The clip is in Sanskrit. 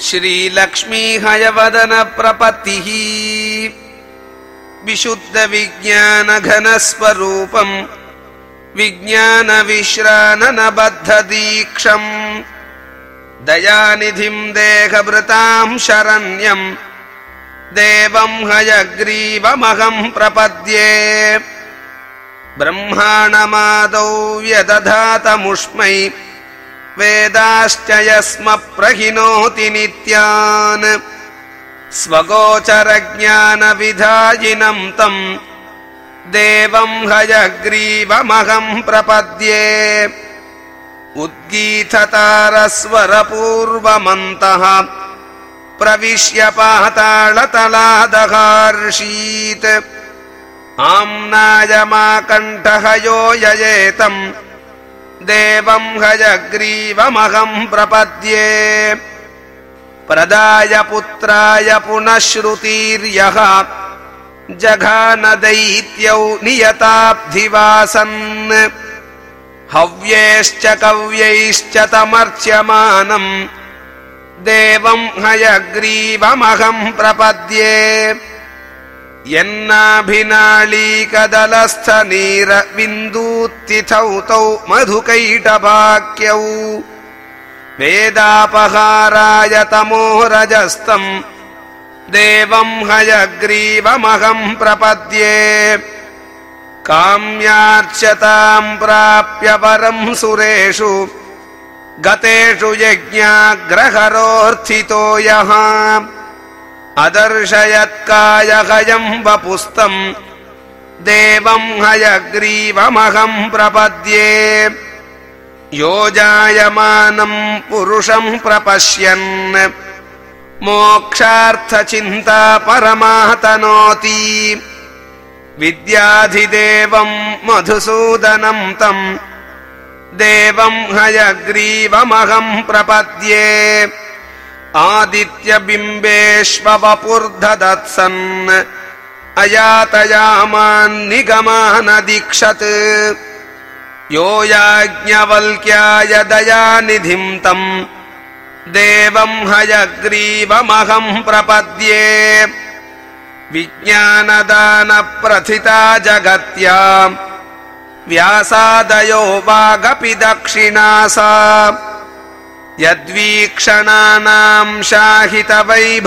श्रीलक्ष्मीहयवदनप्रपत्तिः। विशुद्धविज्ञानघनस्वरूपम् विज्ञानविश्राननबद्धदीक्षम्। दयानिधिम् देहभृताम् शरण्यम् देवम् हयग्रीवमहम् प्रपद्ये। ब्रह्माणमादौ व्यदधातमुष्मै वेदाश्च यस्म प्रहिनोति नित्यान्। स्वगोचरज्ञानविधायिनम् तम् देवम् हयग्रीवमहम् प्रपद्ये। उद्गीततारस्वरपूर्वमन्तः प्रविश्य पातालतलादहार्षीत् आम्नायमाकण्ठहयो ययेतम् देवम् हयग्रीवमहम् प्रपद्ये। प्रदाय पुत्राय पुनः श्रुतीर्यः जघानदैत्यौ नियताब्धिवासन्। हव्यैश्च कव्यैश्च तमर्च्यमानम्। देवम् हयग्रीवमहम् प्रपद्ये यन्नाभिनाळीकदलस्थनीरविन्दूत्थिथौ तौ मधुकैटभाक्यौ वेदापहाराय तमोरजस्तम् देवम् हयग्रीवमहम् प्रपद्ये काम्यार्च्यताम् प्राप्य परम् सुरेषु गतेषु यज्ञाग्रहरोऽर्थितो यः अदर्शयत्कायहयम् वपुस्तम् देवम् हयग्रीवमहम् प्रपद्ये। योजायमानम् पुरुषम् प्रपश्यन्। मोक्षार्थचिन्ता परमातनोति विद्याधिदेवम् मधुसूदनम् तम् देवम् हयग्रीवमहम् प्रपद्ये आदित्यबिम्बेष्वपुर्धदत्सन् अयातयामान्निगमानदीक्षत् यो याज्ञवल्क्याय दयानिधिम् तम् देवम् हयग्रीवमहम् प्रपद्ये। विज्ञानदानप्रथिता जगत्याम् व्यासादयो वागपि दक्षिणासा यद्वीक्षणानाम् शाहितवैभवांस्तम्